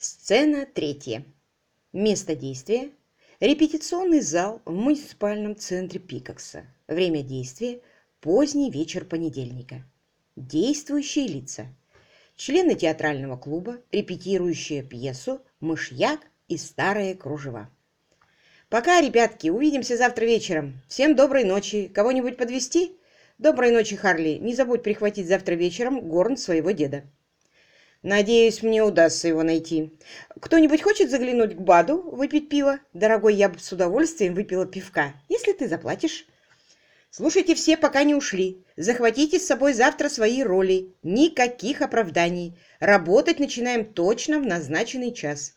Сцена третья. Место действия – репетиционный зал в муниципальном центре Пикакса. Время действия – поздний вечер понедельника. Действующие лица. Члены театрального клуба, репетирующие пьесу «Мышьяк и старые кружева». Пока, ребятки, увидимся завтра вечером. Всем доброй ночи. Кого-нибудь подвести? Доброй ночи, Харли. Не забудь прихватить завтра вечером горн своего деда. Надеюсь, мне удастся его найти. Кто-нибудь хочет заглянуть к Баду, выпить пиво? Дорогой, я бы с удовольствием выпила пивка, если ты заплатишь. Слушайте все, пока не ушли. Захватите с собой завтра свои роли. Никаких оправданий. Работать начинаем точно в назначенный час.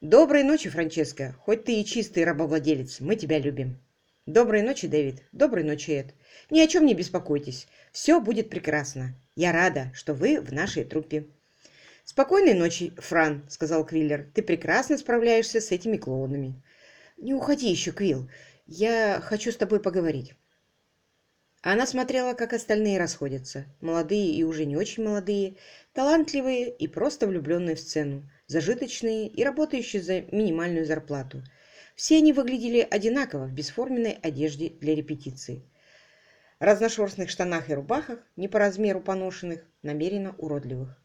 Доброй ночи, Франческо. Хоть ты и чистый рабовладелец, мы тебя любим. Доброй ночи, Дэвид. Доброй ночи, Эд. Ни о чем не беспокойтесь. Все будет прекрасно. Я рада, что вы в нашей труппе. «Спокойной ночи, Фран», — сказал Квиллер. «Ты прекрасно справляешься с этими клоунами». «Не уходи еще, Квилл. Я хочу с тобой поговорить». Она смотрела, как остальные расходятся. Молодые и уже не очень молодые, талантливые и просто влюбленные в сцену, зажиточные и работающие за минимальную зарплату. Все они выглядели одинаково в бесформенной одежде для репетиции. Разношерстных штанах и рубахах, не по размеру поношенных, намеренно уродливых.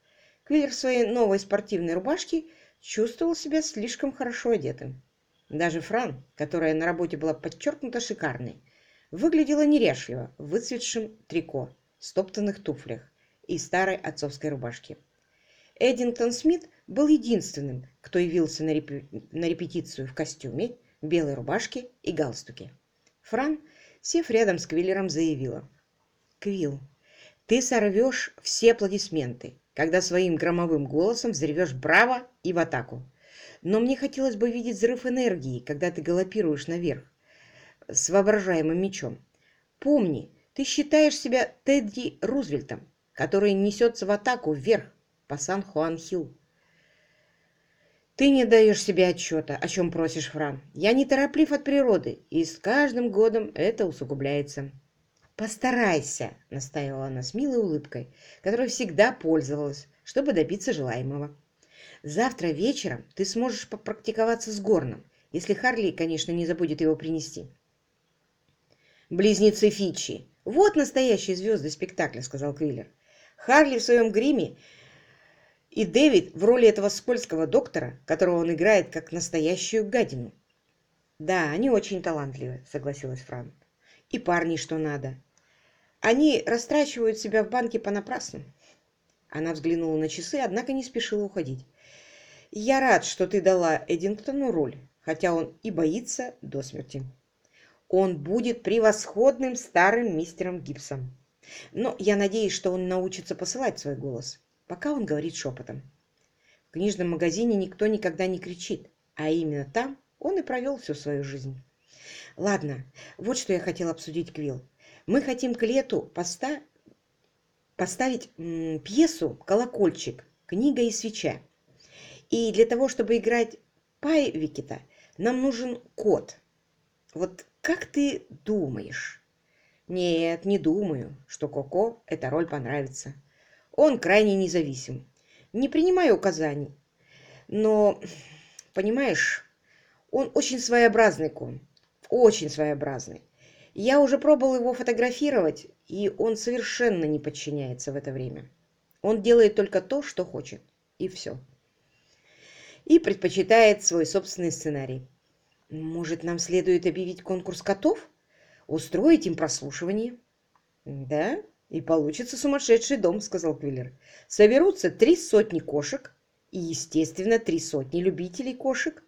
Квиллер в своей новой спортивной рубашке чувствовал себя слишком хорошо одетым. Даже Фран, которая на работе была подчеркнуто шикарной, выглядела неряшливо в выцветшем трико, стоптанных туфлях и старой отцовской рубашке. Эддингтон Смит был единственным, кто явился на, реп... на репетицию в костюме, белой рубашке и галстуке. Фран, сев рядом с Квиллером, заявила. «Квилл, ты сорвешь все аплодисменты, когда своим громовым голосом взревешь «Браво!» и в атаку. Но мне хотелось бы видеть взрыв энергии, когда ты галопируешь наверх с воображаемым мечом. Помни, ты считаешь себя Тедди Рузвельтом, который несется в атаку вверх по Сан-Хуан-Хилл. Ты не даешь себе отчета, о чем просишь, Фран. Я не тороплив от природы, и с каждым годом это усугубляется. «Постарайся», — настаивала она с милой улыбкой, которой всегда пользовалась, чтобы добиться желаемого. «Завтра вечером ты сможешь попрактиковаться с Горном, если Харли, конечно, не забудет его принести». «Близнецы Фичи! Вот настоящие звезды спектакля», — сказал Квиллер. «Харли в своем гриме и Дэвид в роли этого скользкого доктора, которого он играет как настоящую гадину». «Да, они очень талантливы», — согласилась Фран. «И парни что надо. Они растрачивают себя в банке понапрасну. Она взглянула на часы, однако не спешила уходить. «Я рад, что ты дала Эдингтону роль, хотя он и боится до смерти. Он будет превосходным старым мистером Гибсом. Но я надеюсь, что он научится посылать свой голос, пока он говорит шепотом. В книжном магазине никто никогда не кричит, а именно там он и провел всю свою жизнь. Ладно, вот что я хотел обсудить, Квилл. Мы хотим к лету поста... поставить пьесу «Колокольчик. Книга и свеча». И для того, чтобы играть Пайвикета, нам нужен кот. Вот как ты думаешь? Нет, не думаю, что Коко эта роль понравится. Он крайне независим. Не принимаю указаний. Но, понимаешь, он очень своеобразный кон. Очень своеобразный. Я уже пробовал его фотографировать, и он совершенно не подчиняется в это время. Он делает только то, что хочет, и все. И предпочитает свой собственный сценарий. Может, нам следует объявить конкурс котов? Устроить им прослушивание? Да, и получится сумасшедший дом, сказал Квиллер. Соберутся три сотни кошек и, естественно, три сотни любителей кошек.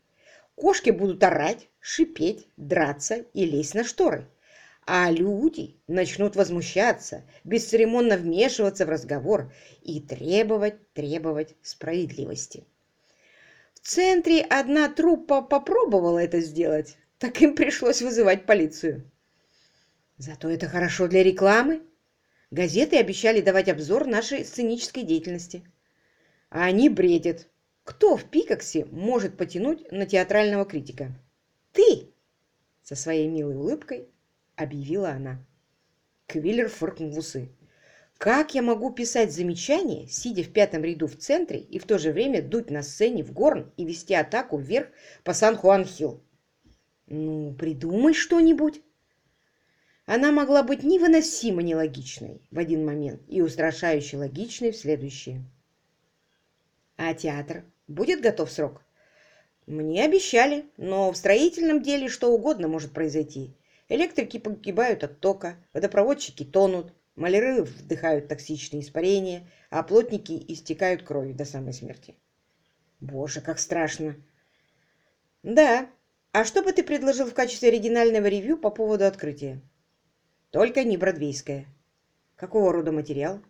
Кошки будут орать, шипеть, драться и лезть на шторы а люди начнут возмущаться, бесцеремонно вмешиваться в разговор и требовать, требовать справедливости. В центре одна труппа попробовала это сделать, так им пришлось вызывать полицию. Зато это хорошо для рекламы. Газеты обещали давать обзор нашей сценической деятельности. А они бредят. Кто в Пикаксе может потянуть на театрального критика? Ты! Со своей милой улыбкой объявила она. Квиллер фыркнул в усы. Как я могу писать замечания, сидя в пятом ряду в центре и в то же время дуть на сцене в горн и вести атаку вверх по Сан-Хуан-Хилл? Ну, придумай что-нибудь. Она могла быть невыносимо нелогичной в один момент и устрашающе логичной в следующий. А театр будет готов срок? Мне обещали, но в строительном деле что угодно может произойти. Электрики погибают от тока, водопроводчики тонут, маляры вдыхают токсичные испарения, а плотники истекают кровью до самой смерти. Боже, как страшно! Да, а что бы ты предложил в качестве оригинального ревью по поводу открытия? Только не бродвейское. Какого рода материал?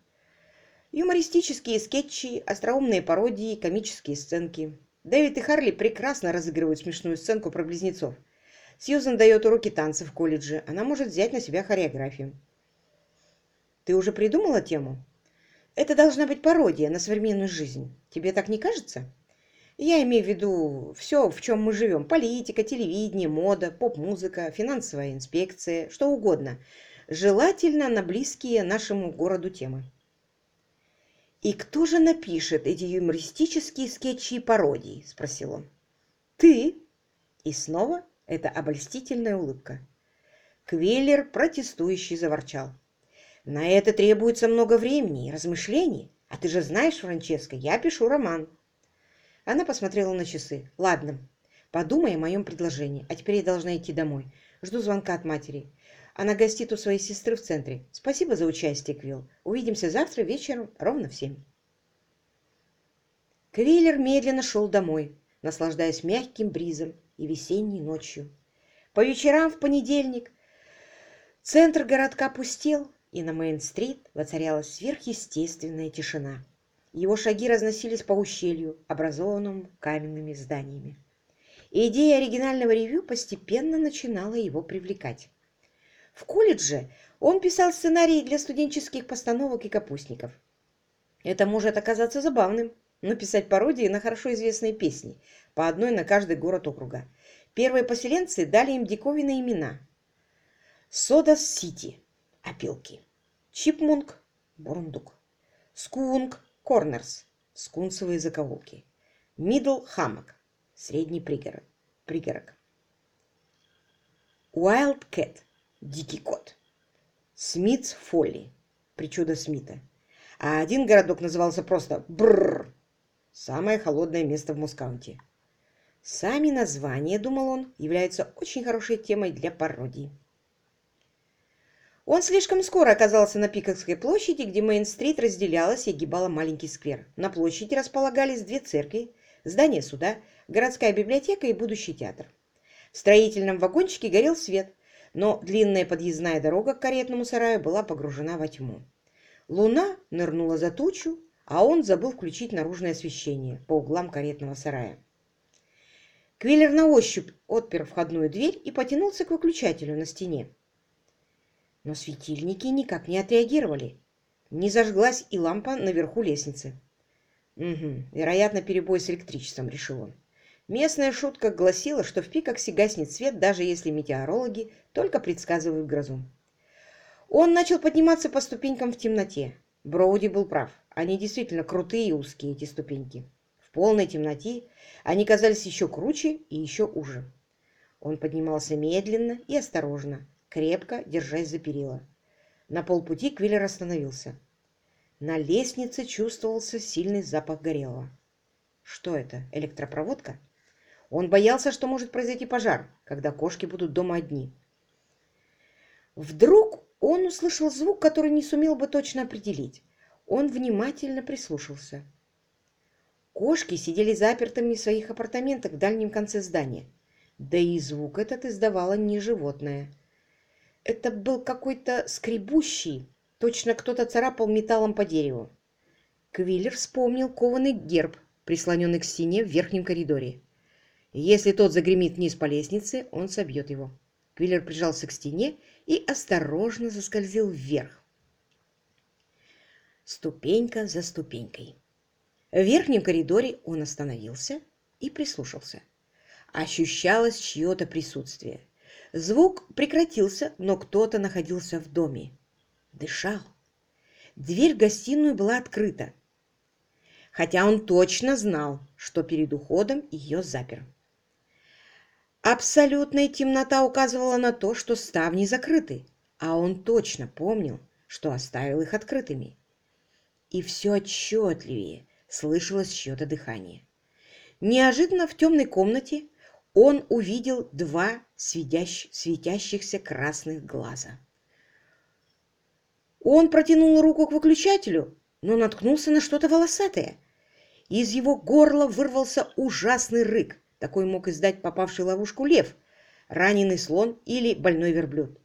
Юмористические скетчи, остроумные пародии, комические сценки. Дэвид и Харли прекрасно разыгрывают смешную сценку про близнецов. Сьюзан дает уроки танцев в колледже. Она может взять на себя хореографию. Ты уже придумала тему? Это должна быть пародия на современную жизнь. Тебе так не кажется? Я имею в виду все, в чем мы живем. Политика, телевидение, мода, поп-музыка, финансовая инспекция, что угодно – желательно на близкие нашему городу темы. «И кто же напишет эти юмористические скетчи и пародии?» – спросил он. «Ты!» И снова эта обольстительная улыбка. Квиллер протестующий заворчал. «На это требуется много времени и размышлений. А ты же знаешь, Франческо, я пишу роман». Она посмотрела на часы. «Ладно, подумай о моем предложении. А теперь я должна идти домой. Жду звонка от матери. Она гостит у своей сестры в центре. Спасибо за участие, Квилл. Увидимся завтра вечером ровно в семь. Квиллер медленно шел домой, наслаждаясь мягким бризом и весенней ночью. По вечерам в понедельник центр городка пустел, и на Мейн-стрит воцарялась сверхъестественная тишина. Его шаги разносились по ущелью, образованному каменными зданиями. Идея оригинального ревю постепенно начинала его привлекать. В колледже он писал сценарии для студенческих постановок и капустников. Это может оказаться забавным, написать пародии на хорошо известные песни, по одной на каждый город округа. Первые поселенцы дали им диковинные имена. Sawdust City – опилки. Chipmunk – бурундук. Squunk Corners – скунсовые закоулки. Middle Hummock – средний пригород. пригорок. Wildcat Дикий кот. Smith's Folly. Причуда Смита. А один городок назывался просто Бррр. Самое холодное место в Мускаунте. Сами названия, думал он, являются очень хорошей темой для пародий. Он слишком скоро оказался на Пикокской площади, где Мейн-стрит разделялась и огибала маленький сквер. На площади располагались две церкви, здание суда, городская библиотека и будущий театр. В строительном вагончике горел свет, но длинная подъездная дорога к каретному сараю была погружена во тьму. Луна нырнула за тучу, а он забыл включить наружное освещение по углам каретного сарая. Квиллер на ощупь отпер входную дверь и потянулся к выключателю на стене. Но светильники никак не отреагировали. Не зажглась и лампа наверху лестницы. «Угу, вероятно, перебой с электричеством», — решил он. Местная шутка гласила, что в Пикоксе гаснет свет, даже если метеорологи только предсказывают грозу. Он начал подниматься по ступенькам в темноте. Броуди был прав. Они действительно крутые и узкие, эти ступеньки. В полной темноте они казались еще круче и еще уже. Он поднимался медленно и осторожно, крепко держась за перила. На полпути Квиллер остановился. На лестнице чувствовался сильный запах горелого. Что это, электропроводка? Он боялся, что может произойти пожар, когда кошки будут дома одни. Вдруг он услышал звук, который не сумел бы точно определить. Он внимательно прислушался. Кошки сидели запертыми в своих апартаментах в дальнем конце здания. Да и звук этот издавало не животное. Это был какой-то скребущий, точно кто-то царапал металлом по дереву. Квиллер вспомнил кованый герб, прислоненный к стене в верхнем коридоре. Если тот загремит вниз по лестнице, он собьет его. Квиллер прижался к стене и осторожно заскользил вверх. Ступенька за ступенькой. В верхнем коридоре он остановился и прислушался. Ощущалось чье-то присутствие. Звук прекратился, но кто-то находился в доме. Дышал. Дверь в гостиную была открыта, хотя он точно знал, что перед уходом ее запер. Абсолютная темнота указывала на то, что ставни закрыты, а он точно помнил, что оставил их открытыми. И все отчетливее слышалось чье-то дыхание. Неожиданно в темной комнате он увидел два светящ... светящихся красных глаза. Он протянул руку к выключателю, но наткнулся на что-то волосатое. Из его горла вырвался ужасный рык. Такой мог издать попавший в ловушку лев, раненый слон или больной верблюд.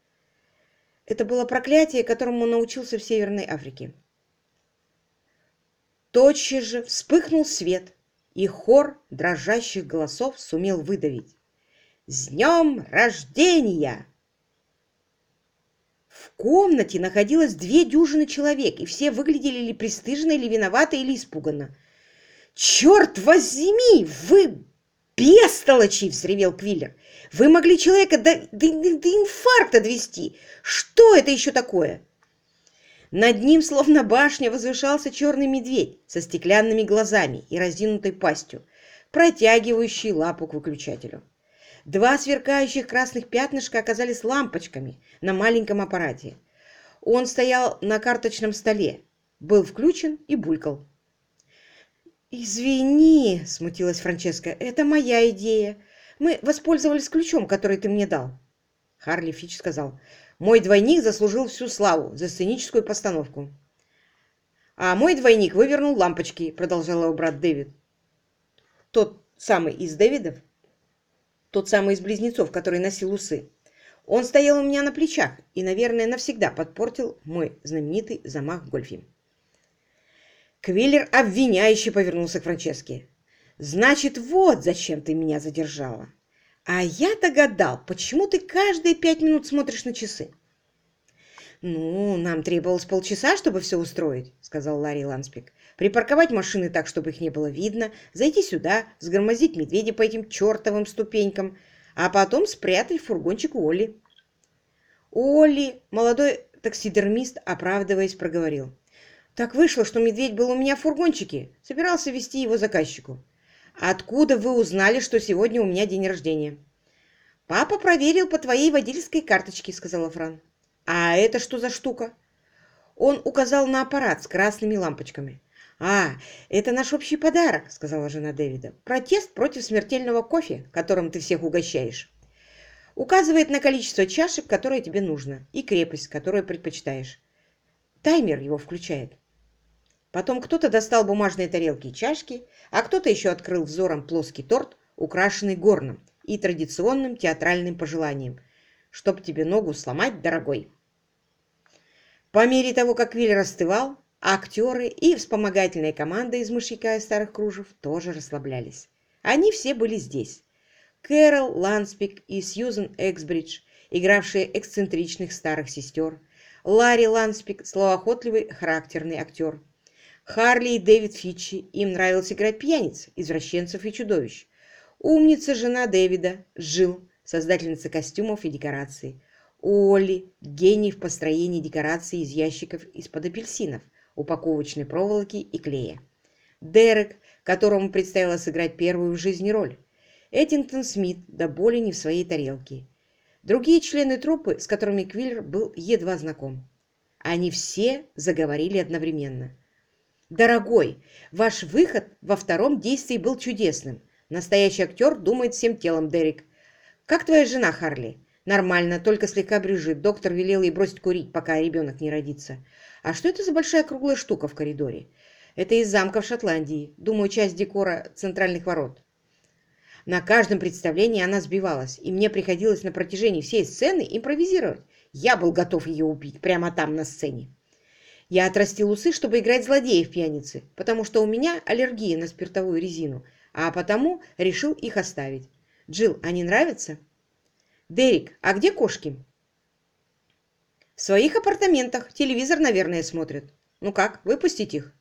Это было проклятие, которому он научился в Северной Африке. Тотчас же вспыхнул свет, и хор дрожащих голосов сумел выдавить. «С днем рождения!» В комнате находилось две дюжины человек, и все выглядели или пристыженно, или виновато, или испуганно. «Черт возьми! Вы бестолочи!» — взревел Квиллер. «Вы могли человека до, до, до инфаркта довести! Что это еще такое?» Над ним, словно башня, возвышался черный медведь со стеклянными глазами и разинутой пастью, протягивающий лапу к выключателю. Два сверкающих красных пятнышка оказались лампочками на маленьком аппарате. Он стоял на карточном столе, был включен и булькал. «Извини», — смутилась Франческа, — «это моя идея. Мы воспользовались ключом, который ты мне дал». Харли Фич сказал, «Мой двойник заслужил всю славу за сценическую постановку». «А мой двойник вывернул лампочки», — продолжал его брат Дэвид. Тот самый из Дэвидов, тот самый из близнецов, который носил усы. Он стоял у меня на плечах и, наверное, навсегда подпортил мой знаменитый замах в гольфе. Квиллер обвиняюще повернулся к Франческе. «Значит, вот зачем ты меня задержала. А я-то гадал, почему ты каждые пять минут смотришь на часы?» «Ну, нам требовалось полчаса, чтобы все устроить», — сказал Ларри Ланспик. «Припарковать машины так, чтобы их не было видно, зайти сюда, сгромозить медведя по этим чертовым ступенькам, а потом спрятать фургончик у Олли». Олли, молодой таксидермист, оправдываясь, проговорил. «Так вышло, что медведь был у меня в фургончике, собирался вести его заказчику. Откуда вы узнали, что сегодня у меня день рождения?» «Папа проверил по твоей водительской карточке», — сказала Фран. «А это что за штука?» Он указал на аппарат с красными лампочками. «А, это наш общий подарок», — сказала жена Дэвида. «Протест против смертельного кофе, которым ты всех угощаешь. Указывает на количество чашек, которое тебе нужно, и крепость, которую предпочитаешь. Таймер его включает». Потом кто-то достал бумажные тарелки и чашки, а кто-то еще открыл взором плоский торт, украшенный горном и традиционным театральным пожеланием. «Чтоб тебе ногу сломать, дорогой!» По мере того, как Виль остывал, актеры и вспомогательная команда из мышьяка и старых кружев тоже расслаблялись. Они все были здесь. Кэрол Ланспик и Сьюзен Эксбридж, игравшие эксцентричных старых сестер, Ларри Ланспик, словоохотливый характерный актер, Харли и Дэвид Фитчи, им нравилось играть пьяниц, извращенцев и чудовищ. Умница жена Дэвида, Жил, создательница костюмов и декораций, Олли, гений в построении декораций из ящиков из-под апельсинов, упаковочной проволоки и клея. Дерек, которому предстояло сыграть первую в жизни роль. Эдингтон Смит, до боли не в своей тарелке. Другие члены труппы, с которыми Квиллер был едва знаком. Они все заговорили одновременно. «Дорогой, ваш выход во втором действии был чудесным. Настоящий актер думает всем телом, Дерек. Как твоя жена, Харли?» Нормально, только слегка брюжит. Доктор велел ей бросить курить, пока ребенок не родится. А что это за большая круглая штука в коридоре? Это из замка в Шотландии. Думаю, часть декора центральных ворот. На каждом представлении она сбивалась, и мне приходилось на протяжении всей сцены импровизировать. Я был готов ее убить прямо там, на сцене. Я отрастил усы, чтобы играть злодеев пьяницы, потому что у меня аллергия на спиртовую резину, а потому решил их оставить. Джилл, они нравятся? «Дерек, а где кошки?» «В своих апартаментах. Телевизор, наверное, смотрят. Ну как, выпустить их?»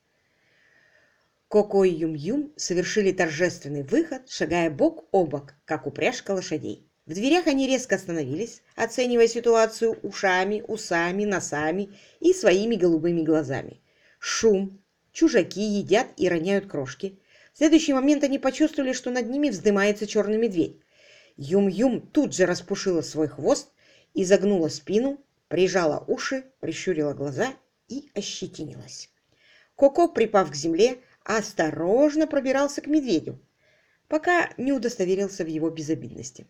Коко и Юм-Юм совершили торжественный выход, шагая бок о бок, как упряжка лошадей. В дверях они резко остановились, оценивая ситуацию ушами, усами, носами и своими голубыми глазами. шум, чужаки едят и роняют крошки. В следующий момент они почувствовали, что над ними вздымается черный медведь. Юм-Юм тут же распушила свой хвост, изогнула спину, прижала уши, прищурила глаза и ощетинилась. Коко, припав к земле, осторожно пробирался к медведю, пока не удостоверился в его безобидности.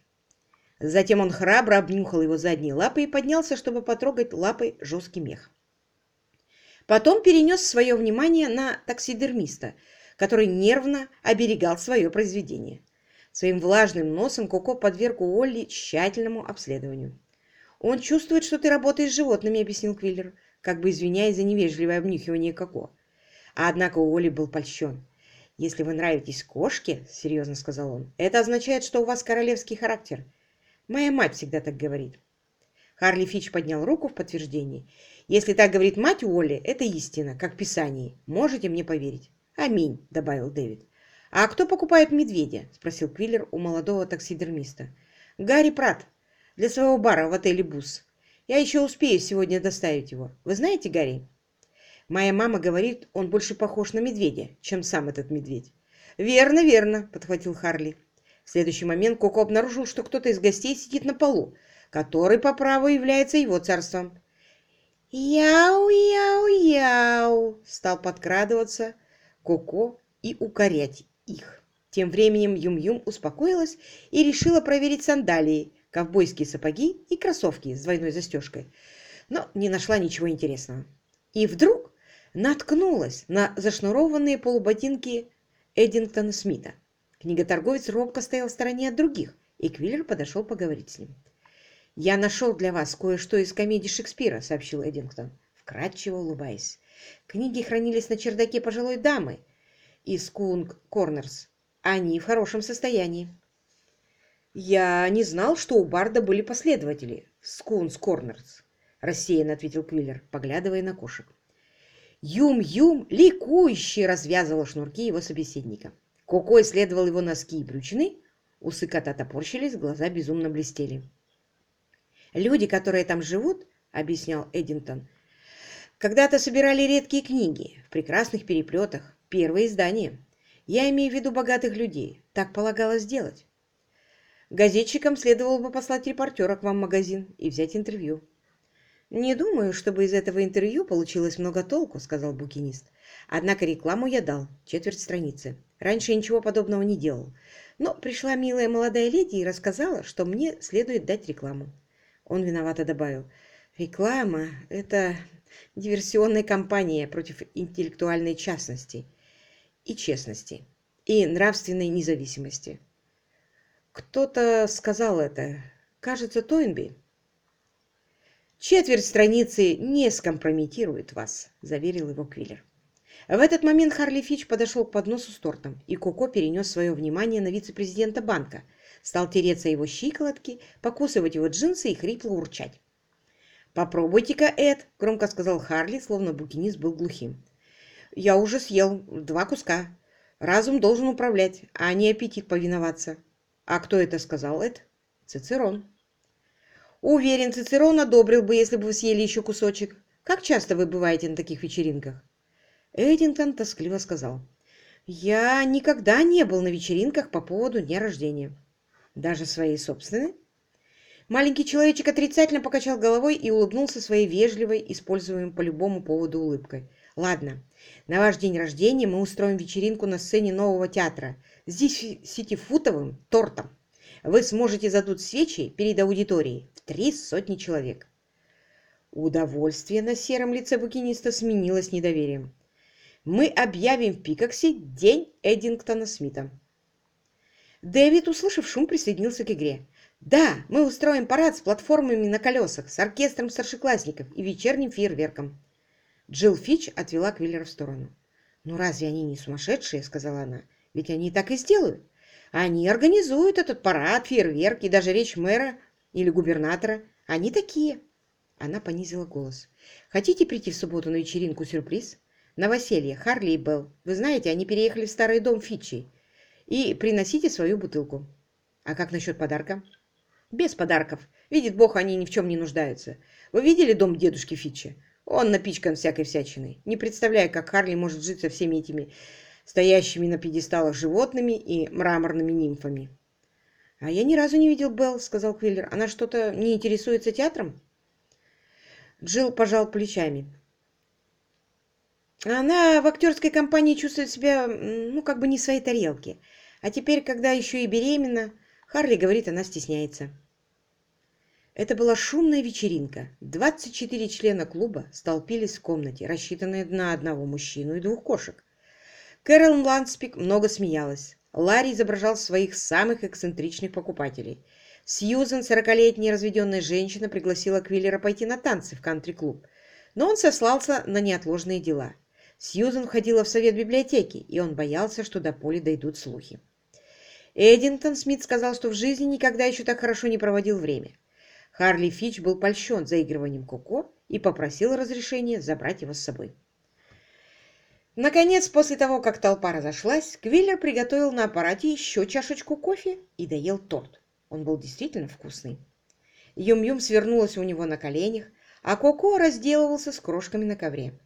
Затем он храбро обнюхал его задние лапы и поднялся, чтобы потрогать лапой жесткий мех. Потом перенес свое внимание на таксидермиста, который нервно оберегал свое произведение. Своим влажным носом Коко подверг Уолли тщательному обследованию. «Он чувствует, что ты работаешь с животными», — объяснил Квиллер, как бы извиняясь за невежливое обнюхивание Коко. А однако Уолли был польщен. «Если вы нравитесь кошке», — серьезно сказал он, — «это означает, что у вас королевский характер. Моя мать всегда так говорит». Харли Фич поднял руку в подтверждение. «Если так говорит мать Уолли, это истина, как в Писании. Можете мне поверить?» «Аминь», — добавил Дэвид. «А кто покупает медведя?» — спросил Квиллер у молодого таксидермиста. «Гарри Прат. Для своего бара в отеле «Бус». Я еще успею сегодня доставить его. Вы знаете Гарри?» «Моя мама говорит, он больше похож на медведя, чем сам этот медведь». «Верно, верно», — подхватил Харли. В следующий момент Коко обнаружил, что кто-то из гостей сидит на полу, который по праву является его царством. «Яу-яу-яу!» — стал подкрадываться Коко и укорять их. Тем временем Юм-Юм успокоилась и решила проверить сандалии, ковбойские сапоги и кроссовки с двойной застежкой, но не нашла ничего интересного. И вдруг наткнулась на зашнурованные полуботинки Эдингтона Смита. Книготорговец робко стоял в стороне от других, и Квиллер подошел поговорить с ним. «Я нашел для вас кое-что из комедии Шекспира», — сообщил Эдингтон, вкрадчиво улыбаясь. «Книги хранились на чердаке пожилой дамы, из Скунс Корнерс. Они в хорошем состоянии. «Я не знал, что у Барда были последователи Скунс Корнерс», — рассеянно ответил Квиллер, поглядывая на кошек. Юм-Юм ликующе развязывал шнурки его собеседника. Коко исследовал его носки и брючины, усы кота топорщились, глаза безумно блестели. «Люди, которые там живут, — объяснял Эдинтон, — когда-то собирали редкие книги в прекрасных переплетах, Первое издание. Я имею в виду богатых людей. Так полагалось сделать. Газетчикам следовало бы послать репортера к вам в магазин и взять интервью. «Не думаю, чтобы из этого интервью получилось много толку», — сказал букинист. «Однако рекламу я дал, четверть страницы. Раньше ничего подобного не делал. Но пришла милая молодая леди и рассказала, что мне следует дать рекламу». Он виновато добавил. «Реклама — это диверсионная кампания против интеллектуальной частности и честности, и нравственной независимости. Кто-то сказал это. Кажется, Тойнби. «Четверть страницы не скомпрометирует вас», — заверил его Квиллер. В этот момент Харли Фич подошел к подносу с тортом, и Коко перенес свое внимание на вице-президента банка, стал тереться его щиколотки, покусывать его джинсы и хрипло урчать. «Попробуйте-ка, Эд», — громко сказал Харли, словно букинист был глухим. Я уже съел два куска. Разум должен управлять, а не аппетит повиноваться. А кто это сказал, Эд? Цицерон. Уверен, Цицерон одобрил бы, если бы вы съели еще кусочек. Как часто вы бываете на таких вечеринках? Эдингтон тоскливо сказал. Я никогда не был на вечеринках по поводу дня рождения. Даже своей собственной? Маленький человечек отрицательно покачал головой и улыбнулся своей вежливой, используемой по любому поводу улыбкой. Ладно, на ваш день рождения мы устроим вечеринку на сцене нового театра с десятифутовым тортом. Вы сможете задуть свечи перед аудиторией в три сотни человек. Удовольствие на сером лице букиниста сменилось недоверием. Мы объявим в Пикоксе День Эдингтона Смита. Дэвид, услышав шум, присоединился к игре. «Да, мы устроим парад с платформами на колесах, с оркестром старшеклассников и вечерним фейерверком. Джилл Фич отвела Квиллера в сторону. «Ну разве они не сумасшедшие?» — сказала она. «Ведь они так и сделают. Они организуют этот парад, фейерверк и даже речь мэра или губернатора. Они такие». Она понизила голос. «Хотите прийти в субботу на вечеринку-сюрприз? Новоселье, Харли и Белл. Вы знаете, они переехали в старый дом Фичи. И приносите свою бутылку. А как насчет подарка?» «Без подарков. Видит Бог, они ни в чем не нуждаются. Вы видели дом дедушки Фичи? Он напичкан всякой всячиной. Не представляю, как Харли может жить со всеми этими стоящими на пьедесталах животными и мраморными нимфами. «А я ни разу не видел Белл», — сказал Квиллер. «Она что-то не интересуется театром?» Джилл пожал плечами. Она в актерской компании чувствует себя, ну, как бы не в своей тарелке. А теперь, когда еще и беременна, Харли говорит, она стесняется. Это была шумная вечеринка. 24 члена клуба столпились в комнате, рассчитанной на одного мужчину и двух кошек. Кэрол Ланспик много смеялась. Ларри изображал своих самых эксцентричных покупателей. Сьюзен, сорокалетняя разведенная женщина, пригласила Квиллера пойти на танцы в кантри-клуб, но он сослался на неотложные дела. Сьюзен входила в совет библиотеки, и он боялся, что до Поли дойдут слухи. Эдинтон Смит сказал, что в жизни никогда еще так хорошо не проводил время. Харли Фич был польщен заигрыванием Коко и попросил разрешения забрать его с собой. Наконец, после того, как толпа разошлась, Квиллер приготовил на аппарате еще чашечку кофе и доел торт. Он был действительно вкусный. Юм-Юм свернулась у него на коленях, а Коко разделывался с крошками на ковре.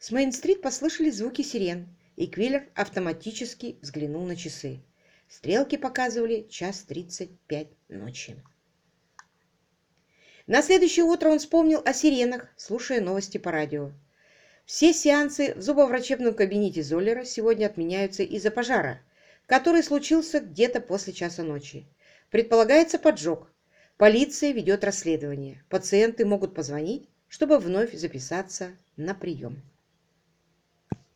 С Мейн-стрит послышались звуки сирен, и Квиллер автоматически взглянул на часы. Стрелки показывали час тридцать пять ночи. На следующее утро он вспомнил о сиренах, слушая новости по радио. Все сеансы в зубоврачебном кабинете Золлера сегодня отменяются из-за пожара, который случился где-то после часа ночи. Предполагается поджог. Полиция ведет расследование. Пациенты могут позвонить, чтобы вновь записаться на прием.